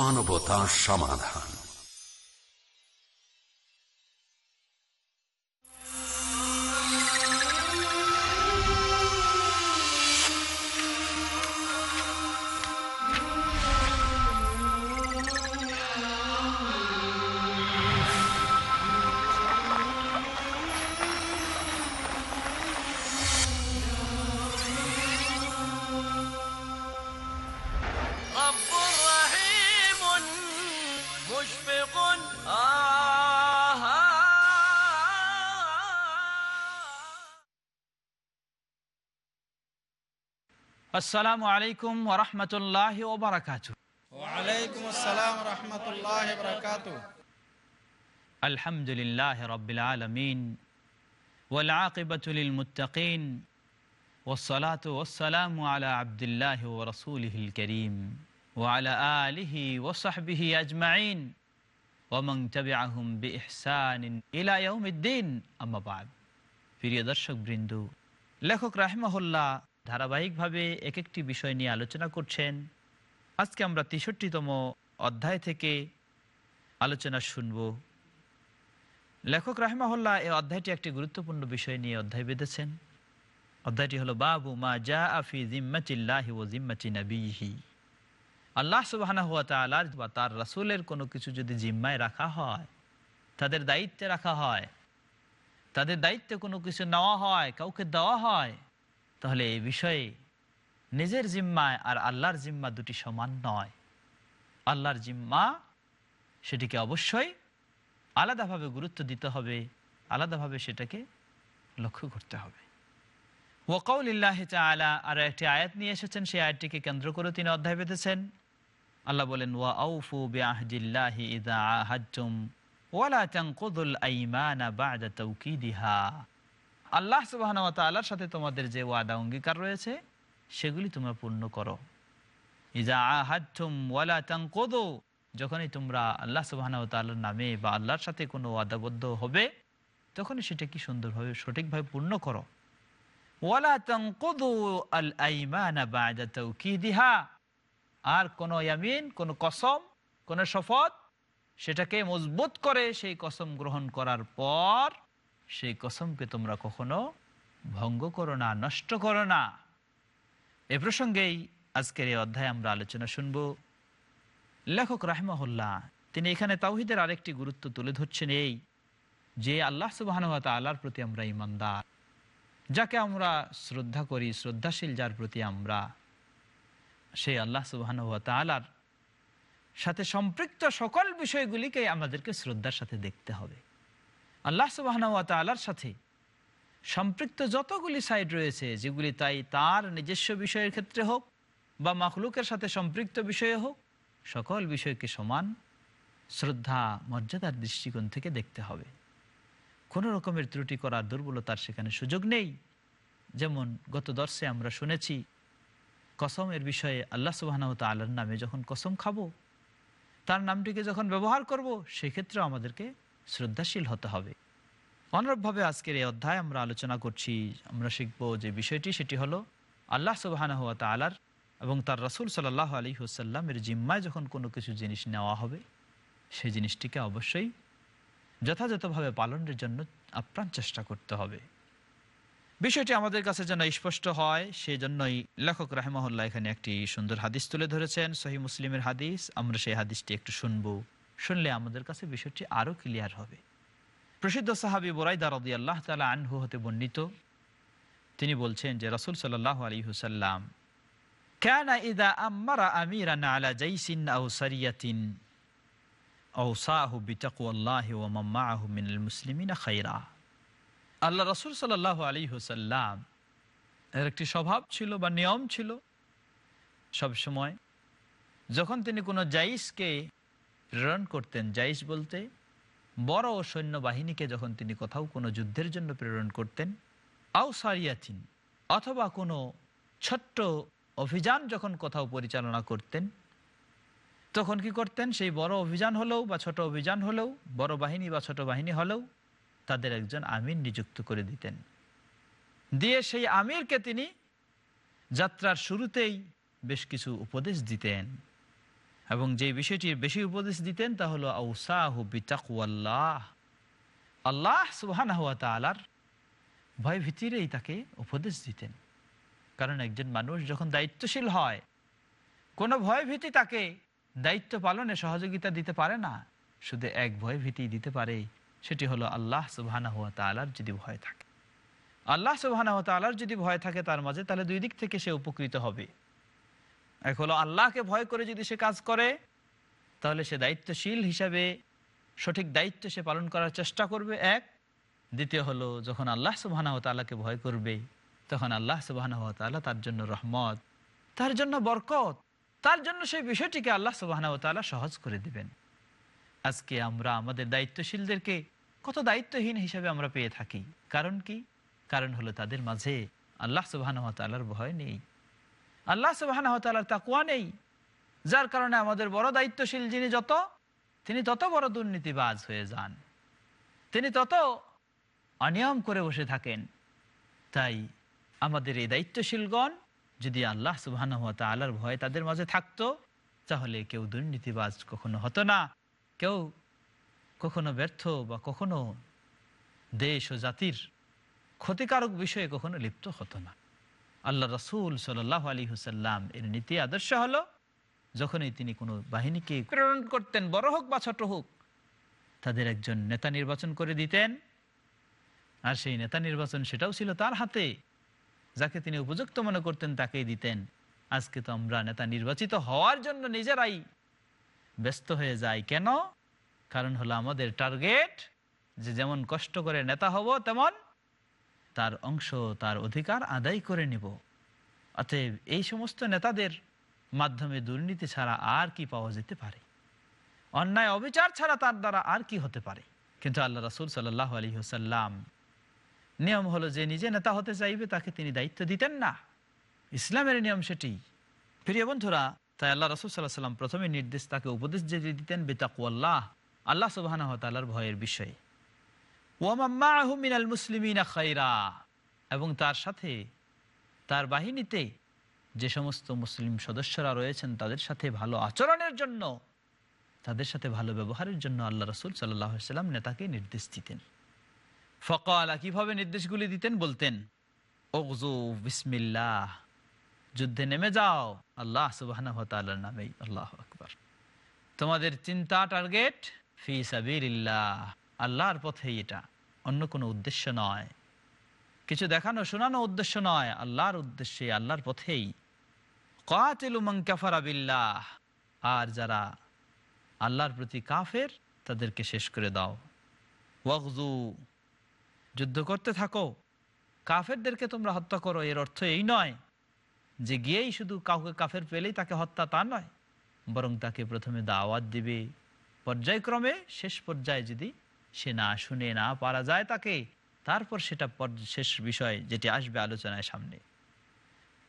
মানবতার সমাধান। আসসালামু আলাইকুম ওরহমতুল্লাহ ওবরাকাত ওয়ালাইকুম আসসালাম রহমতুল্লাহ বরকাত আলহামদুলিল্লাহ রবিল আলমিন والعاقبة للمتقين والصلاة والسلام على عبد الله ورسوله الكريم وعلى آله وصحبه أجمعين ومن تبعهم بإحسان إلى يوم الدين أما بعد প্রিয় দর্শক বৃন্দ লেখক রাহমাহুল্লাহ ধারাবাহিকভাবে এক একটি বিষয় নিয়ে আলোচনা করছেন। আজকে আমরা তেষট্টিতম অধ্যায় থেকে আলোচনা শুনব। লেখক রাহমাহুল্লাহ এই অধ্যায়টি একটি গুরুত্বপূর্ণ বিষয় নিয়ে অধ্যায় বেঁধেছেন। অধ্যায়টি হলো, বাবু মা জা আফি জিম্মাচিল্লাহি ও জিম্মাচি নবীহি আল্লাহ সুবাহানা হুয়া তালার বা তার রাসুলের কোনো কিছু যদি জিম্মায় রাখা হয়, তাদের দায়িত্বে রাখা হয়, তাদের দায়িত্বে কোনো কিছু নেওয়া হয়, কাউকে দেওয়া হয় তাহলে এই বিষয়ে নিজের জিম্মায় আর আল্লাহর জিম্মা দুটি সমান নয়। আল্লাহর জিম্মা সেটিকে অবশ্যই আলাদাভাবে গুরুত্ব দিতে হবে, আলাদাভাবে সেটাকে লক্ষ্য করতে হবে। ওয়াকাউলিল্লাহ আলা আর একটি আয়াত নিয়ে এসেছেন, সেই আয়াতটিকে কেন্দ্র করে তিনি অধ্যায় পেতেছেন আল্লাহ বলেন, ওয়া আউফু বিআহদিল্লাহি ইযা আহাদতুম ওয়ালা আইমানা বা'দা আল্লাহ ওয়া সাথে তোমাদের যে ওয়াদা, অঙ্গীকার রয়েছে, সেগুলি তোমরা পূর্ণ করো। ইজা ওয়ালা যখনই তোমরা আল্লাহ তাআলার নামে বা আল্লাহর সাথে কোনো ওয়াদাবদ্ধ হবে, তখনই সেটা কি সুন্দরভাবে, সঠিকভাবে পূর্ণ করো। ওয়ালা আল আর কোনো ইয়ামিন, কোনো কসম, কোনো শপথ, সেটাকে মজবুত করে সেই কসম গ্রহণ করার পর সেই কসমকে তোমরা কখনো ভঙ্গ করো না, নষ্ট করো না। এ প্রসঙ্গেই আজকের এই অধ্যায়ে আমরা আলোচনা শুনব। লেখক রাহমাহুল্লাহ, তিনি এখানে তাওহিদের আরেকটি গুরুত্ব তুলে ধরছেন এই যে আল্লাহ সুবাহানুয়াত আল্লাহর প্রতি আমরা ইমানদার যাকে আমরা শ্রদ্ধা করি, শ্রদ্ধাশীল যার প্রতি আমরা, সেই আল্লাহ সুবাহানুয়া তালার সাথে সম্পৃক্ত সকল বিষয়গুলিকে আমাদেরকে শ্রদ্ধার সাথে দেখতে হবে। আল্লাহ সুবাহানুয়া তালার সাথে। সম্পৃক্ত যতগুলি সাইড রয়েছে, যেগুলি তাই তার নিজস্ব বিষয়ের ক্ষেত্রে হোক বা মাখলুকের সাথে সম্পৃক্ত বিষয়ে হোক, সকল বিষয়কে সমান শ্রদ্ধা, মর্যাদার দৃষ্টিকোণ থেকে দেখতে হবে। কোনো রকমের ত্রুটি করার দুর্বলতার সেখানে সুযোগ নেই। যেমন গত দর্শে আমরা শুনেছি, কসমের বিষয়ে আল্লাহ সুবাহনাউ তাল্লার নামে যখন কসম খাব, তার নামটিকে যখন ব্যবহার করব, সেক্ষেত্রেও আমাদেরকে শ্রদ্ধাশীল হতে হবে। অনুরূপভাবে আজকের এই অধ্যায় আমরা আলোচনা করছি, আমরা শিখব যে বিষয়টি, সেটি হলো আল্লাহ সুবাহানা হাত তালার এবং তার রসুল সাল্লাহ আলী হুসাল্লামের জিম্মায় যখন কোনো কিছু জিনিস নেওয়া হবে, সেই জিনিসটিকে অবশ্যই যথাযথভাবে পালনের জন্য আপ্রাণ চেষ্টা করতে হবে। বিষয়টি আমাদের কাছে যেন স্পষ্ট হয় সেই জন্যই লেখক রাহেমহল্লা এখানে একটি সুন্দর হাদিস তুলে ধরেছেন সহি মুসলিমের হাদিস। আমরা সেই হাদিসটি একটু শুনব। শুনলে আমাদের কাছে বিষয়টি আরও ক্লিয়ার হবে প্রসিদ্ধ সাহাবি বোরাইদা রদি আল্লাহ তালা আনহু হতে বর্ণিত তিনি বলছেন যে রসুল সাল্লাহ আলী হুসাল্লাম كان إذا أمر أميرا على جيش أو سرية أوصاه بتقوى الله ومن معه من المسلمين خيرا আল্লাহ রসুল সাল্লাহ আলী হুসাল্লাম এর একটি স্বভাব ছিল বা নিয়ম ছিল সব সময় যখন তিনি কোনো জাইসকে প্রেরণ করতেন জাইস বলতে, বড় ও সৈন্যবাহিনীকে যখন তিনি কোথাও কোনো যুদ্ধের জন্য প্রেরণ করতেন আও সারিয়াথিন অথবা কোনো ছোট্ট অভিযান যখন কোথাও পরিচালনা করতেন, তখন কি করতেন? সেই বড় অভিযান হলেও বা ছোট অভিযান হলেও, বড় বাহিনী বা ছোট বাহিনী হলেও তাদের একজন আমির নিযুক্ত করে দিতেন। দিয়ে সেই আমিরকে তিনি যাত্রার শুরুতেই বেশ কিছু উপদেশ দিতেন। এবং যে বিষয়টির বেশি উপদেশ দিতেন তা হলো আল্লাহ সুবাহান তালার ভয় ভীতিরেই তাকে উপদেশ দিতেন। কারণ একজন মানুষ যখন দায়িত্বশীল হয়, কোনো ভয় ভীতি তাকে দায়িত্ব পালনে সহযোগিতা দিতে পারে না। শুধু এক ভয় ভীতি দিতে পারে, সেটি হলো আল্লাহ সুবাহানা হুয়া তালার যদি ভয় থাকে। আল্লাহ সুবাহানা হুয়া তালার যদি ভয় থাকে তার মাঝে, তাহলে দুই দিক থেকে সে উপকৃত হবে। এক হলো আল্লাহকে ভয় করে যদি সে কাজ করে, তাহলে সে দায়িত্বশীল হিসাবে সঠিক দায়িত্ব সে পালন করার চেষ্টা করবে, এক। দ্বিতীয় হলো যখন আল্লাহ সুবাহানা তালাকে ভয় করবে, তখন আল্লাহ সুবাহানা তালা তার জন্য রহমত, তার জন্য বরকত, তার জন্য সেই বিষয়টিকে আল্লাহ সুবাহানা তালা সহজ করে দিবেন। আজকে আমরা আমাদের দায়িত্বশীলদেরকে কত দায়িত্বহীন হিসাবে আমরা পেয়ে থাকি। কারণ কি? কারণ হলো তাদের মাঝে আল্লাহ সুবাহানা তালার ভয় নেই। আল্লাহ সুবাহানা তালার তাকুয়া নেই। যার কারণে আমাদের বড় দায়িত্বশীল যিনি যত, তিনি তত বড় দুর্নীতিবাজ হয়ে যান। তিনি তত অনিয়ম করে বসে থাকেন। তাই আমাদের এই দায়িত্বশীলগণ যদি আল্লাহ সুবাহ আল্লাহর ভয় তাদের মাঝে থাকতো, তাহলে কেউ দুর্নীতিবাজ কখনো হতো না। কেউ কখনো ব্যর্থ বা কখনো দেশ ও জাতির ক্ষতিকারক বিষয়ে কখনো লিপ্ত হতো না। আল্লাহ রসুল সাল্লাহ আলী হুসাল্লাম এর নীতি আদর্শ হলো, যখনই তিনি কোনো বাহিনীকে প্রেরণ করতেন, বড় হোক বা ছোট হোক, তাদের একজন নেতা নির্বাচন করে দিতেন। আর সেই নেতা নির্বাচন সেটাও ছিল তার হাতে, যাকে তিনি উপযুক্ত মনে করতেন তাকেই দিতেন। আজকে তো আমরা নেতা নির্বাচিত হওয়ার জন্য নিজেরাই ব্যস্ত হয়ে যাই। কেন? কারণ হলো আমাদের টার্গেট যে যেমন কষ্ট করে নেতা হব, তেমন তার অংশ, তার অধিকার আদায় করে নিব। অতএব এই সমস্ত নেতাদের মাধ্যমে দুর্নীতি ছাড়া আর কি পাওয়া যেতে পারে? অন্যায় অবিচার ছাড়া তার দ্বারা আর কি হতে পারে? কিন্তু আল্লাহ রাসুল সাল্লাহ আলী হুসাল্লাম নিয়ম হলো যে নিজে নেতা হতে চাইবে, তাকে তিনি দায়িত্ব দিতেন না। ইসলামের নিয়ম সেটি। প্রিয় বন্ধুরা, তাই আল্লাহ রসুল সাল্লাহ সাল্লাম প্রথমে নির্দেশ তাকে উপদেশ যে দিতেন বেতাকু আল্লাহ আল্লাহ সুবাহ ভয়ের বিষয়ে। মিনাল এবং তার সাথে, তার বাহিনীতে যে সমস্ত মুসলিম সদস্যরা রয়েছেন, তাদের সাথে ভালো আচরণের জন্য, তাদের সাথে ভালো ব্যবহারের জন্য আল্লাহ রসুল সাল্লাম নেতাকে নির্দেশ দিতেন। ফকালা, কীভাবে নির্দেশগুলি দিতেন? বলতেন বিসমিল্লাহ, যুদ্ধে নেমে যাও, আল্লাহ সুবাহ নামেই, আল্লাহ আকবর। তোমাদের চিন্তা টার্গেট, ফি সাবিল্লাহ আল্লাহর পথেই এটা, অন্য কোনো উদ্দেশ্য নয়। কিছু দেখানো, শোনানো উদ্দেশ্য নয়, আল্লাহর উদ্দেশ্যে, আল্লাহর পথেই। কাফারাবিল্লাহ আর যারা আল্লাহর প্রতি কাফের, তাদেরকে শেষ করে দাও। ওয়াকজু যুদ্ধ করতে থাকো। কাফেরদেরকে তোমরা হত্যা করো, এর অর্থ এই নয় যে গিয়েই শুধু কাউকে কাফের পেলেই তাকে হত্যা, তা নয়। বরং তাকে প্রথমে দাওয়াত দিবে। পর্যায়ক্রমে, শেষ পর্যায়ে যদি সে না শুনে না পারা যায় তাকে। তারপর সেটা শেষ বিষয় যেটি আসবে আলোচনায় সামনে।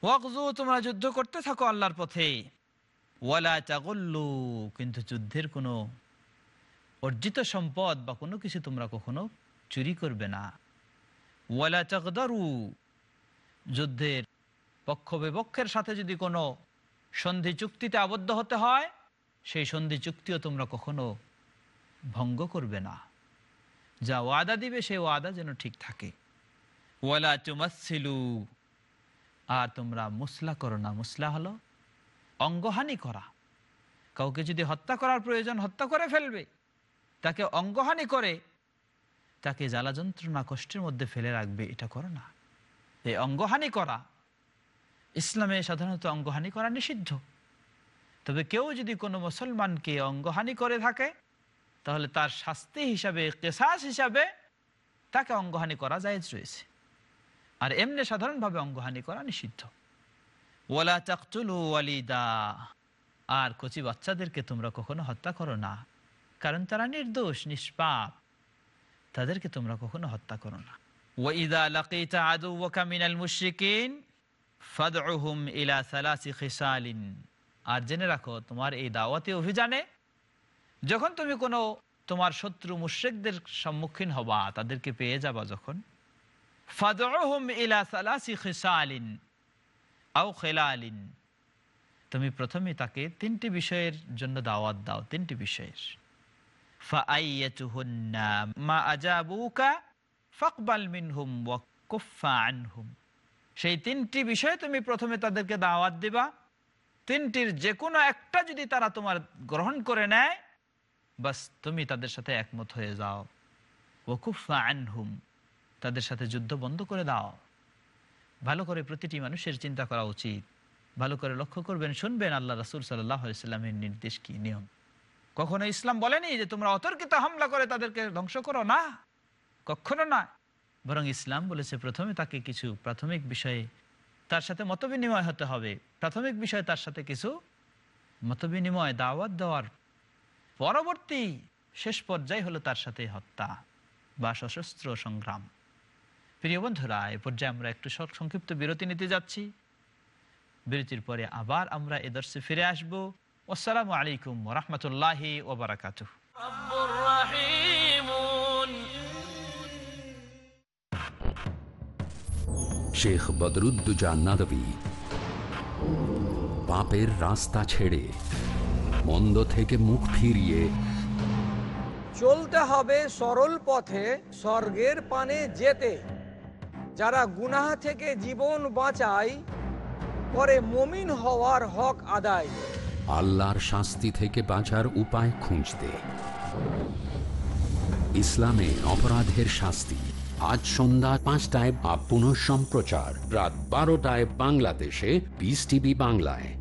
ওয়াকজু, তোমরা যুদ্ধ করতে থাকো আল্লাহর পথে। ওয়ালা চাগল্লু কিন্তু যুদ্ধের কোনো অর্জিত সম্পদ বা কোনো কিছু তোমরা কখনো চুরি করবে না। ওয়ালা চাকদারু যুদ্ধের পক্ষ বিপক্ষের সাথে যদি কোনো সন্ধি চুক্তিতে আবদ্ধ হতে হয়, সেই সন্ধি চুক্তিও তোমরা কখনো ভঙ্গ করবে না। যা ওয়াদা দিবে, সেই ওয়াদা যেন ঠিক থাকে। ওয়ালা চুমাসিলু আর তোমরা মুসলা করো না। মুসলা হলো অঙ্গহানি করা। কাউকে যদি হত্যা করার প্রয়োজন হত্যা করে ফেলবে, তাকে অঙ্গহানি করে, তাকে জ্বালা যন্ত্রণা কষ্টের মধ্যে ফেলে রাখবে, এটা করো না। এই অঙ্গহানি করা, ইসলামে সাধারণত অঙ্গহানি করা নিষিদ্ধ। তবে কেউ যদি কোনো মুসলমানকে অঙ্গহানি করে থাকে তাহলে তার শাস্তি হিসাবে, কেসাস হিসাবে তাকে অঙ্গহানি করা জায়েজ রয়েছে। আর এমনি সাধারণভাবে অঙ্গহানি করা নিষিদ্ধ। ওয়ালা চাকচুলু ওয়ালিদা, আর কচি বাচ্চাদেরকে তোমরা কখনো হত্যা করো না, কারণ তারা নির্দোষ, নিষ্পাপ। তাদেরকে তোমরা কখনো হত্যা করো না। আদুওয়াকা মিনাল ইলা আর জেনে রাখো, তোমার এই দাওয়াতি অভিযানে যখন তুমি কোনো তোমার শত্রু মুশ্রিকদের সম্মুখীন হবা, তাদেরকে পেয়ে যাবা যখন? আও তুমি প্রথমে তাকে তিনটি বিষয়ের জন্য দাওয়াত দাও, তিনটি বিষয়ের। মা ফাকবাল সেই তিনটি বিষয়ে তুমি প্রথমে তাদেরকে দাওয়াত দিবা। তিনটির যে কোনো একটা যদি তারা তোমার গ্রহণ করে নেয় বাস তুমি তাদের সাথে একমত হয়ে যাও। ওকুফা আনহুম, তাদের সাথে যুদ্ধ বন্ধ করে দাও। ভালো করে প্রতিটি মানুষের চিন্তা করা উচিত। ভালো করে লক্ষ্য করবেন, শুনবেন আল্লাহ রাসুল সাল্লাহ ইসলামের নির্দেশ কি, নিয়ম। কখনো ইসলাম বলেনি যে তোমরা অতর্কিত হামলা করে তাদেরকে ধ্বংস করো? না, কখনো না। বরং ইসলাম বলেছে প্রথমে তাকে কিছু প্রাথমিক বিষয়ে তার সাথে মতবিনিময় হতে হবে। প্রাথমিক বিষয়ে তার সাথে কিছু মতবিনিময়, দাওয়াত দেওয়ার পরবর্তী শেষ পর্যায় হলো তার সাথে হত্যা বা সশস্ত্র সংগ্রাম। প্রিয় বন্ধুরা এ পর্যায়ে আমরা একটু সংক্ষিপ্ত বিরতি নিতে যাচ্ছি। বিরতির পরে আবার আমরা এদর্শে ফিরে আসব। আসসালাম আলাইকুম রহমতুল্লাহ ওবরাকাত শেখ বদরুদ্দুজা নাদবী। পাপের রাস্তা ছেড়ে মন্দ থেকে মুখ ফিরিয়ে চলতে হবে সরল পথে স্বর্গের পানে যেতে। যারা গুনাহ থেকে জীবন বাঁচায় করে মমিন হওয়ার হক আদায়। আল্লাহর শাস্তি থেকে বাঁচার উপায় খুঁজতে। ইসলামে অপরাধের শাস্তি। আজ সন্ধ্যা পাঁচটায় বা পুনঃ সম্প্রচার রাত বারোটায় বাংলাদেশে পিস টিভি বাংলায়।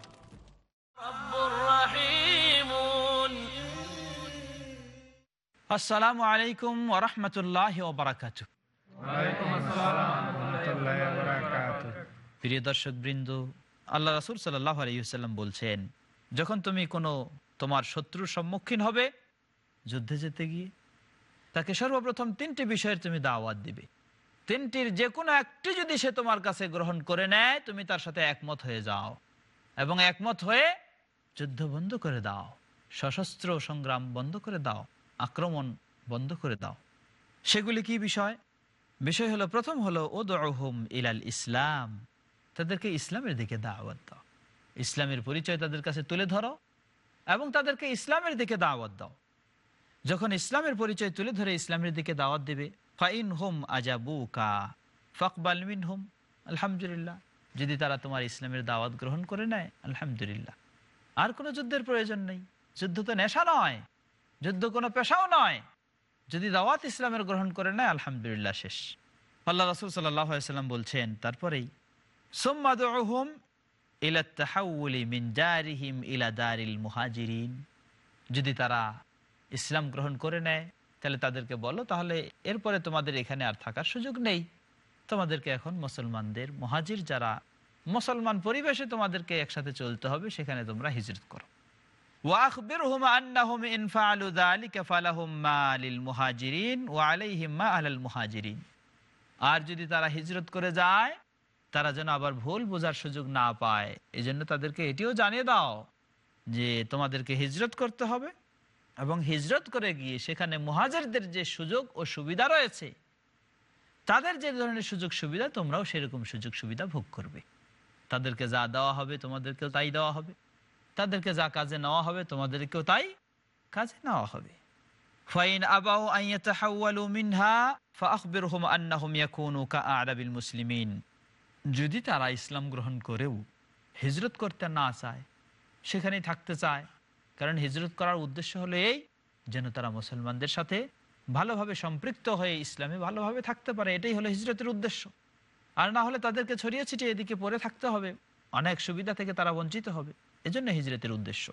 আসসালামু আলাইকুম ওরহমতুল্লাহ ওবরাকাতুহ প্রিয় দর্শক বৃন্দ আল্লাহ রাসুল সাল্লাহ আলাইসাল্লাম বলছেন, যখন তুমি কোনো তোমার শত্রুর সম্মুখীন হবে, যুদ্ধে যেতে গিয়ে তাকে সর্বপ্রথম তিনটি বিষয়ের তুমি দাওয়াত দিবে। তিনটির যে কোনো একটি যদি সে তোমার কাছে গ্রহণ করে নেয়, তুমি তার সাথে একমত হয়ে যাও এবং একমত হয়ে যুদ্ধ বন্ধ করে দাও, সশস্ত্র সংগ্রাম বন্ধ করে দাও। আক্রমণ বন্ধ করে দাও। সেগুলি কি বিষয়? বিষয় হলো, প্রথম হলো ও দহুম ইলাল ইসলাম। তাদেরকে ইসলামের দিকে দাওয়াত দাও। ইসলামের পরিচয় তাদের কাছে তুলে ধরো এবং তাদেরকে ইসলামের দিকে দাওয়াত দাও। যখন ইসলামের পরিচয় তুলে ধরে ইসলামের দিকে দাওয়াত দেবে ফাইন হোম আজাবু কা ফকবাল মিন হোম আলহামদুলিল্লাহ। যদি তারা তোমার ইসলামের দাওয়াত গ্রহণ করে নেয়, আলহামদুলিল্লাহ। আর কোনো যুদ্ধের প্রয়োজন নেই। যুদ্ধ তো নেশা নয়। যুদ্ধ কোনো পেশাও নয়। যদি দাওয়াত ইসলামের গ্রহণ করে নেয়, আলহামদুলিল্লাহ শেষ। আল্লাহ রসুল সাল্লাম বলছেন, তারপরেই মুহাজিরিন। যদি তারা ইসলাম গ্রহণ করে নেয়, তাহলে তাদেরকে বলো, তাহলে এরপরে তোমাদের এখানে আর থাকার সুযোগ নেই। তোমাদেরকে এখন মুসলমানদের মহাজির যারা, মুসলমান পরিবেশে তোমাদেরকে একসাথে চলতে হবে, সেখানে তোমরা হিজরত করো। আর যদি তারা হিজরত করে যায়, তারা যেন আবার ভুল বোঝার সুযোগ না পায়। এই জন্য তাদেরকে এটিও জানিয়ে দাও যে তোমাদেরকে হিজরত করতে হবে এবং হিজরত করে গিয়ে সেখানে মহাজারদের যে সুযোগ ও সুবিধা রয়েছে, তাদের যে ধরনের সুযোগ সুবিধা, তোমরাও সেরকম সুযোগ সুবিধা ভোগ করবে। তাদেরকে যা দেওয়া হবে তোমাদেরকেও তাই দেওয়া হবে। তাদেরকে যা কাজে নেওয়া হবে, তোমাদেরকেও তাই কাজে নেওয়া হবে। মিনহা যদি তারা ইসলাম গ্রহণ করেও হিজরত করতে না চায়, সেখানেই থাকতে চায়। কারণ হিজরত করার উদ্দেশ্য হলো এই, যেন তারা মুসলমানদের সাথে ভালোভাবে সম্পৃক্ত হয়ে ইসলামে ভালোভাবে থাকতে পারে। এটাই হলো হিজরতের উদ্দেশ্য। আর না হলে তাদেরকে ছড়িয়ে ছিটিয়ে এদিকে পরে থাকতে হবে। অনেক সুবিধা থেকে তারা বঞ্চিত হবে। এজন্য হিজরতের উদ্দেশ্য।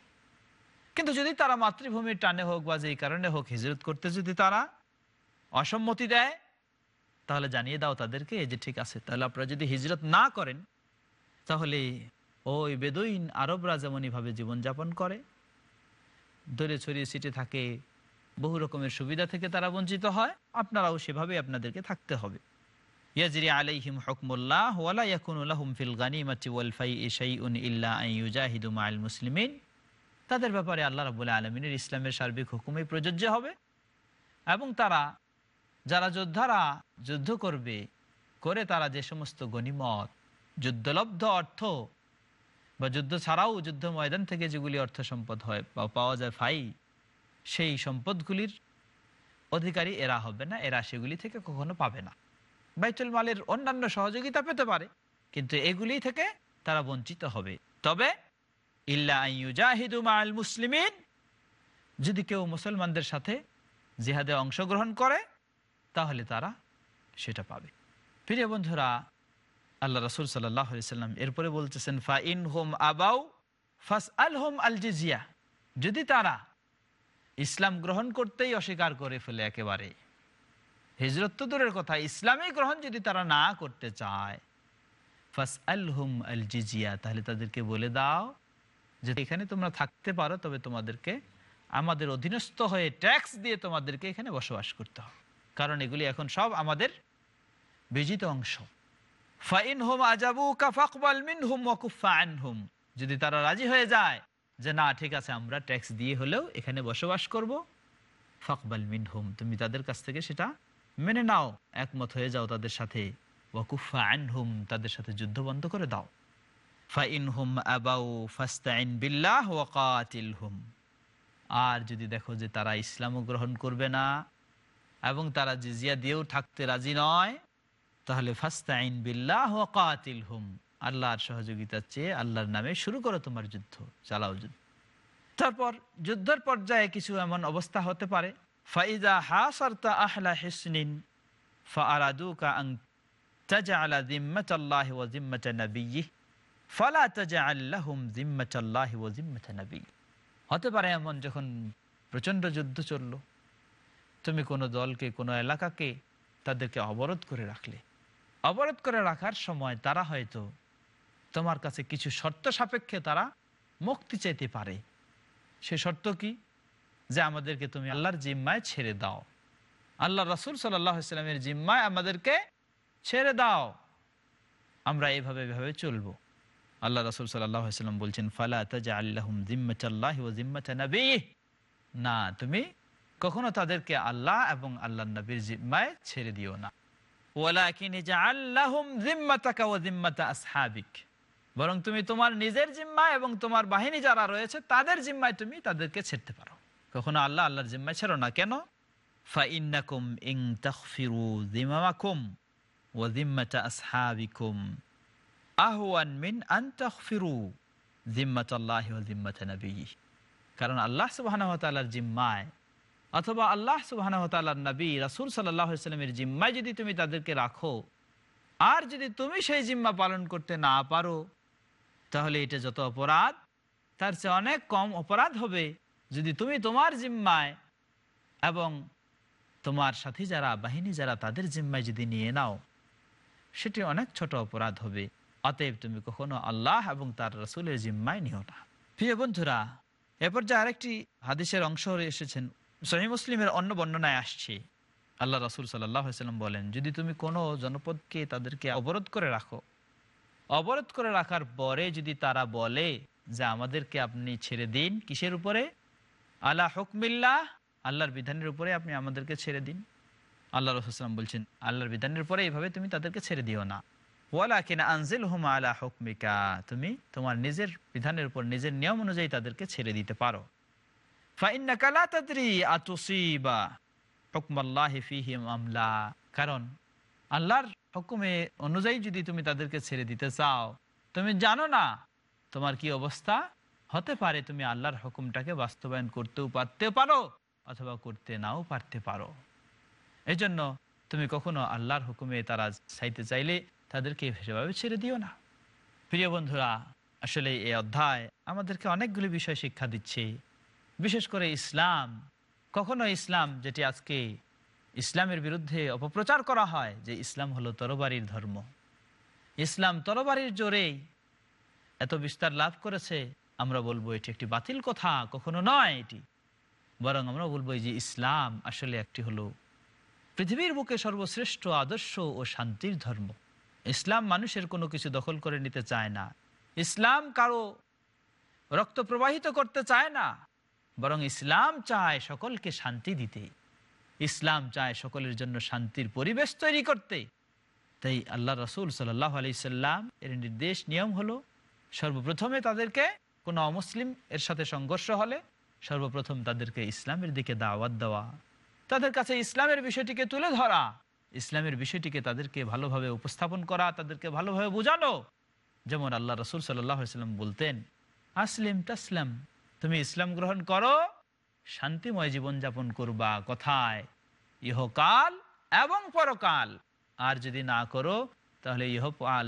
কিন্তু যদি তারা মাতৃভূমির টানে হোক বা যেই কারণে হোক হিজরত করতে যদি তারা অসম্মতি দেয়, তাহলে জানিয়ে দাও তাদেরকে যে ঠিক আছে, তাহলে আপনারা যদি হিজরত না করেন, তাহলে ওই বেদইন আরবরা যেমনইভাবে জীবনযাপন করে, দূরে ছড়িয়ে ছিটে থাকে, বহু রকমের সুবিধা থেকে তারা বঞ্চিত হয়, আপনারাও সেভাবে আপনাদেরকে থাকতে হবে। ইয়াজরি আলাইহিম হকমুল্লাহ ওয়ালা ইয়াকুনুল্লাহুম ফিল গানিমাতি ওয়াল ফাইই শাইউন ইল্লা আন ইউজাহিদু মাআল মুসলিমিন। তাদের ব্যাপারে আল্লাহ রাব্বুল আলামিনের ইসলামের সার্বিক হুকুমই প্রযোজ্য হবে। এবং তারা, যারা যোদ্ধারা যুদ্ধ করবে, করে তারা যে সমস্ত গনিমত যুদ্ধলব্ধ অর্থ, বা যুদ্ধ ছাড়াও যুদ্ধ ময়দান থেকে যেগুলি অর্থ সম্পদ হয় বা পাওয়া যায় ফাই, সেই সম্পদগুলির অধিকারী এরা হবে না, এরা সেগুলি থেকে কখনো পাবে না। বাইতুল মালের অন্যান্য সহযোগিতা পেতে পারে, কিন্তু এগুলি থেকে তারা বঞ্চিত হবে। তবে ইল্লাহিদুল মুসলিমিন, যদি কেউ মুসলমানদের সাথে জিহাদে অংশগ্রহণ করে, তাহলে তারা সেটা পাবে। প্রিয় বন্ধুরা, আল্লাহ রসুল সাল্লাম এরপরে বলতেছেন, ফা ইন হোম আবাউ ফাস আল হোম আল জিজিয়া। যদি তারা ইসলাম গ্রহণ করতেই অস্বীকার করে ফেলে একেবারে হিজরত তো দূরের কথা ইসলামী গ্রহণ যদি তারা না করতে চায় ফাস আল হুম আল জিজিয়া, তাহলে তাদেরকে বলে দাও যে এখানে তোমরা থাকতে পারো, তবে তোমাদেরকে, আমাদের অধীনস্থ হয়ে ট্যাক্স দিয়ে তোমাদেরকে এখানে বসবাস করতে হবে। কারণ এগুলি এখন সব আমাদের বিজিত অংশ। ফাইন হুম আজাবু কাফাকবাল মিন হুম ওয়াকুফা হুম যদি তারা রাজি হয়ে যায় যে না, ঠিক আছে, আমরা ট্যাক্স দিয়ে হলেও এখানে বসবাস করব, ফকবাল মিন হুম তুমি তাদের কাছ থেকে সেটা মেনে নাও, একমত হয়ে যাও তাদের সাথে। ওয়াকুফা হুম তাদের সাথে যুদ্ধ বন্ধ করে দাও। ফাইন হুম আবাউ ফাস্তাইন বিল্লাহ ওয়াকাতিল হুম আর যদি দেখো যে তারা ইসলামও গ্রহণ করবে না, এবং তারা জিজিয়া দিয়েও থাকতে রাজি নয়, তাহলে ফাস্তাইন বিল্লাহ ওয়াকাতিল হুম আল্লাহর সহযোগিতা চেয়ে আল্লাহর নামে শুরু করো তোমার যুদ্ধ, চালাও যুদ্ধ। তারপর যুদ্ধের পর্যায়ে কিছু এমন অবস্থা হতে পারে আং যিম্মাতা নাবিয়্যিহ হতে পারে এমন যখন প্রচণ্ড যুদ্ধ চলল। তুমি কোনো দলকে, কোনো এলাকাকে তাদেরকে অবরোধ করে রাখলে। অবরোধ করে রাখার সময় তারা হয়তো তোমার কাছে কিছু শর্ত সাপেক্ষে তারা মুক্তি চাইতে পারে। সে শর্ত কি? যে আমাদেরকে তুমি আল্লাহর জিম্মায় ছেড়ে দাও। আল্লাহ রসুল সাল্লামের জিম্মায় আমাদেরকে ছেড়ে দাও। আমরা এইভাবে এভাবে চলবো। আল্লাহ রসুল সাল্লাম বলছেন, ফালা না, তুমি কখনো তাদেরকে আল্লাহ এবং আল্লাহ নবীর জিম্মায় ছেড়ে দিও না। বরং তুমি তোমার নিজের জিম্মা এবং তোমার বাহিনী যারা রয়েছে, তাদের জিম্মায় তুমি তাদেরকে ছেড়তে পারো। কখনো আল্লাহ আল্লাহর জিম্মায় ছেড়ো না। কেন? ফাইন্নাকুম ইং তখফিরু জিমামাকুম ও জিম্মাতা আসহাবিকুম। আহওয়ান মিন আন তখফিরু জিম্মাত আল্লাহ জিম্মাত নবী কারণ আল্লাহ সুবাহর জিম্মায় অথবা আল্লাহ সুবাহর নবী রাসুল সাল্লামের জিম্মায় যদি তুমি তাদেরকে রাখো, আর যদি তুমি সেই জিম্মা পালন করতে না পারো, তাহলে এটা যত অপরাধ, তার চেয়ে অনেক কম অপরাধ হবে। যদি তুমি তোমার জিম্মায় এবং তোমার সাথে যারা, বাহিনী যারা, তাদের জিম্মায় যদি নিয়ে নাও, সেটি অনেক ছোট অপরাধ হবে। অতএব তুমি কখনো আল্লাহ এবং তার রসুলের জিম্মায় নিও না। প্রিয় বন্ধুরা এরপর যে আরেকটি হাদিসের অংশ এসেছেন। সহি মুসলিমের অন্য বর্ণনায় আসছে। আল্লাহ রসুল সাল্লাম বলেন, যদি তুমি কোনো জনপদকে তাদেরকে অবরোধ করে রাখো, অবরোধ করে রাখার পরে যদি তারা বলে যে আমাদেরকে আপনি ছেড়ে দিন কিসের উপরে? আল্লাহ হুকমিল্লাহ, আল্লাহর বিধানের উপরে আপনি আমাদেরকে ছেড়ে দিন। আল্লাহ রসুলাম বলছেন, আল্লাহর বিধানের উপরে এইভাবে তুমি তাদেরকে ছেড়ে দিও না। ওয়ালা কিনা আনজিল হুমা আলা হুকমিকা, তুমি তোমার নিজের বিধানের উপর, নিজের নিয়ম অনুযায়ী তাদেরকে ছেড়ে দিতে পারো। কারণ আল্লাহর হুকুমে অনুযায়ী যদি তুমি তাদেরকে ছেড়ে দিতে চাও, তুমি জানো না তোমার কি অবস্থা। হতে পারে তুমি আল্লাহর হুকুমটাকে বাস্তবায়ন করতেও পারতে পারো অথবা করতে নাও পারতে পারো। এই জন্য তুমি কখনো আল্লাহর হুকুমে তারা চাইতে চাইলে তাদেরকে সেভাবে ছেড়ে দিও না। প্রিয় বন্ধুরা, আসলে এই অধ্যায় আমাদেরকে অনেকগুলি বিষয় শিক্ষা দিচ্ছে। বিশেষ করে ইসলাম। কখনো ইসলাম যেটি আজকে ইসলামের বিরুদ্ধে অপপ্রচার করা হয় যে ইসলাম হলো তরবারির ধর্ম। ইসলাম তরবারির জোরেই এত বিস্তার লাভ করেছে আমরা বলব এটি একটি বাতিল কথা, কখনো নয় এটি। বরং আমরা বলব যে ইসলাম আসলে একটি হলো পৃথিবীর বুকে সর্বশ্রেষ্ঠ আদর্শ ও শান্তির ধর্ম। ইসলাম মানুষের কোনো কিছু দখল করে নিতে চায় না। ইসলাম কারও রক্ত প্রবাহিত করতে চায় না। বরং ইসলাম চায় সকলকে শান্তি দিতে। ইসলাম চায় সকলের জন্য শান্তির পরিবেশ তৈরি করতে। তাই আল্লাহ রসুল সাল্লাহ আলি সাল্লাম এর নির্দেশ, নিয়ম হলো সর্বপ্রথমে তাদেরকে কোনো অমুসলিম এর সাথে সংঘর্ষ হলে সর্বপ্রথম তাদেরকে ইসলামের দিকে দাওয়াত দেওয়া, তাদের কাছে ইসলামের বিষয়টিকে তুলে ধরা, ইসলামের বিষয়টিকে তাদেরকে ভালোভাবে উপস্থাপন করা, তাদেরকে ভালোভাবে বোঝানো। যেমন আল্লাহ রসুল সাল্লাম বলতেন, আসলিম তাসলাম, তুমি ইসলাম গ্রহণ করো, শান্তিময় জীবনযাপন করবা কথায়? ইহকাল এবং পরকাল। আর যদি না করো, তাহলে ইহপাল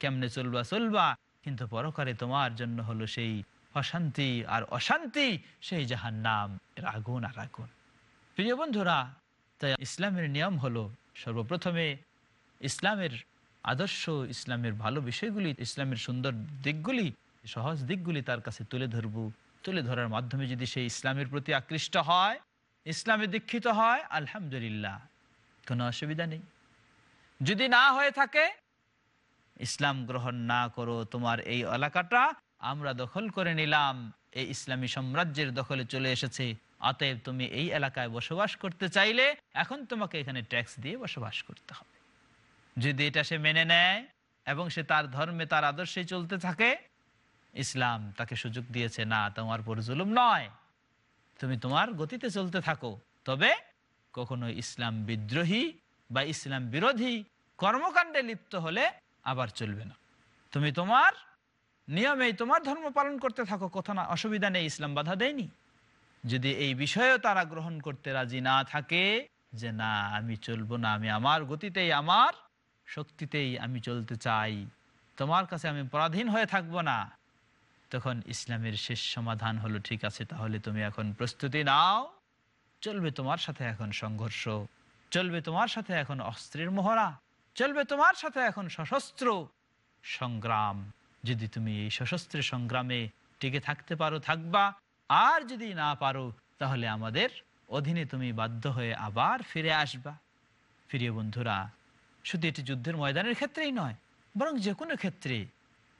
কেমনে চলবা চলবা? কিন্তু পরকালে তোমার জন্য হলো সেই অশান্তি আর অশান্তি, সেই যাহার নাম এর আগুন আর আগুন প্রিয় বন্ধুরা, তাই ইসলামের নিয়ম হলো সর্বপ্রথমে ইসলামের আদর্শ, ইসলামের ভালো বিষয়গুলি, ইসলামের সুন্দর দিকগুলি, সহজ দিকগুলি তার কাছে তুলে ধরবো। তুলে ধরার মাধ্যমে যদি সেই ইসলামের প্রতি আকৃষ্ট হয়, ইসলামে দীক্ষিত হয়, আলহামদুলিল্লাহ, কোনো অসুবিধা নেই। যদি না হয়ে থাকে ইসলাম গ্রহণ না করো, তোমার এই এলাকাটা আমরা দখল করে নিলাম। এই ইসলামী সাম্রাজ্যের দখলে চলে এসেছে। অতএব তুমি এই এলাকায় বসবাস করতে চাইলে এখন তোমাকে এখানে ট্যাক্স দিয়ে বসবাস করতে হবে। যদি এটা সে মেনে নেয় এবং সে তার ধর্মে, তার আদর্শে চলতে থাকে, ইসলাম তাকে সুযোগ দিয়েছে, না, তোমার পর জুলুম নয়। তুমি তোমার গতিতে চলতে থাকো। তবে কখনো ইসলাম বিদ্রোহী বা ইসলাম বিরোধী কর্মকাণ্ডে লিপ্ত হলে আবার চলবে না। তুমি তোমার নিয়মেই তোমার ধর্ম পালন করতে থাকো কোথাও না, অসুবিধা নেই, ইসলাম বাধা দেয়নি। যদি এই বিষয়েও তারা গ্রহণ করতে রাজি না থাকে যে না, আমি চলবো না, আমি আমার গতিতেই, আমার শক্তিতেই আমি চলতে চাই, তোমার কাছে আমি পরাধীন হয়ে থাকব না, তখন ইসলামের শেষ সমাধান হলো, ঠিক আছে, তাহলে তুমি এখন প্রস্তুতি নাও। চলবে তোমার সাথে এখন সংঘর্ষ, চলবে তোমার সাথে এখন অস্ত্রের মোহরা চলবে তোমার সাথে এখন সশস্ত্র সংগ্রাম। যদি তুমি এই সশস্ত্রের সংগ্রামে টিকে থাকতে পারো, থাকবা। আর যদি না পারো, তাহলে আমাদের অধীনে তুমি বাধ্য হয়ে আবার ফিরে আসবা। প্রিয় বন্ধুরা, শুধু এটি যুদ্ধের ময়দানের ক্ষেত্রেই নয়, বরং যে কোনো ক্ষেত্রে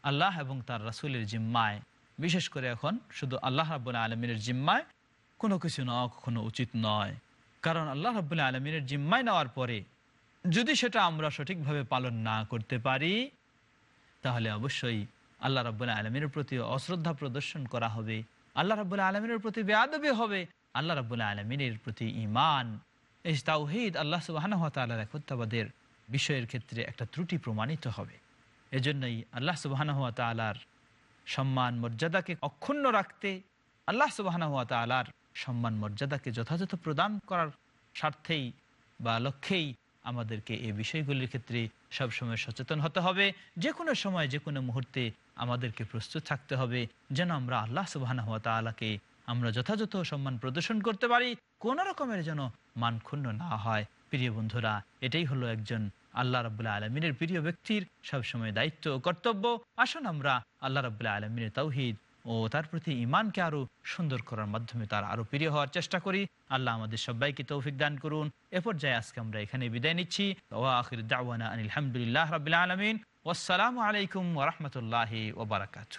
আল্লাহ এবং তার রাসুলের জিম্মায়। বিশেষ করে এখন শুধু আল্লাহ রাবুল্লাহ আলমিনের জিম্মায় কোনো কিছু নেওয়া কখনো উচিত নয়। কারণ আল্লাহ রাবুল্লাহ আলমিনের জিম্মায় নেওয়ার পরে যদি সেটা আমরা সঠিকভাবে পালন না করতে পারি, তাহলে অবশ্যই আল্লাহ রাবুল্লাহ আলমিনের প্রতি অশ্রদ্ধা প্রদর্শন করা হবে। আল্লাহ রাবুল্লাহ আলমিনের প্রতি বেয়াদবি হবে। আল্লাহ রাবুল্লাহ আলমিনের প্রতি ইমান এই তাওহিদ আল্লাহ সুবাহানহতালার একত্রাবাদের বিষয়ের ক্ষেত্রে একটা ত্রুটি প্রমাণিত হবে। এজন্যই আল্লাহ সুবাহানহতালার সম্মান মর্যাদাকে অক্ষুণ্ণ রাখতে, আল্লাহ সুবাহ তালার সম্মান মর্যাদাকে যথাযথ প্রদান করার স্বার্থেই বা লক্ষ্যেই আমাদেরকে এই বিষয়গুলির ক্ষেত্রে সবসময় সচেতন হতে হবে। যে কোনো সময় যে কোনো মুহূর্তে আমাদেরকে প্রস্তুত থাকতে হবে যেন আমরা আল্লাহ সুবাহ তালাকে আমরা যথাযথ সম্মান প্রদর্শন করতে পারি, কোন রকমের যেন মানক্ষুণ্ণ না হয়। প্রিয় বন্ধুরা, এটাই হলো একজন আল্লাহ রাবুল্লাহ আলমিনের প্রিয় ব্যক্তির সবসময় দায়িত্ব ও কর্তব্য। আসুন আমরা আল্লাহ রাবুল্লাহ আলমিনের তৌহিদ ও তার প্রতি ইমানকে আরও সুন্দর করার মাধ্যমে তার আরও প্রিয় হওয়ার চেষ্টা করি। আল্লাহ আমাদের সবাইকে তৌফিক দান করুন। এ পর্যায়ে আজকে আমরা এখানে বিদায় নিচ্ছি। ও আলহামদুলিল্লাহ রাবিল আলমিন। আসসালামু আলাইকুম ওরহমতুল্লাহ ওবরাকাতু